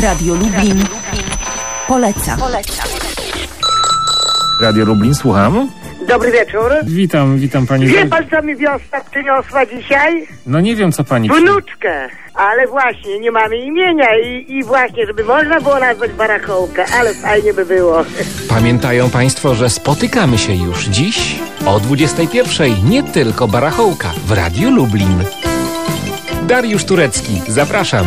Radio Lublin poleca. Radio Lublin, słucham. Dobry wieczór. Witam, witam pani. Wie pan, co mi wiosna przyniosła dzisiaj? No nie wiem, co pani... Wnuczkę. Ale właśnie, nie mamy imienia i, i właśnie, żeby można było nazwać barachołka, ale fajnie by było. Pamiętają Państwo, że spotykamy się już dziś o 21.00 nie tylko Barachołka w Radiu Lublin. Dariusz Turecki, zapraszam.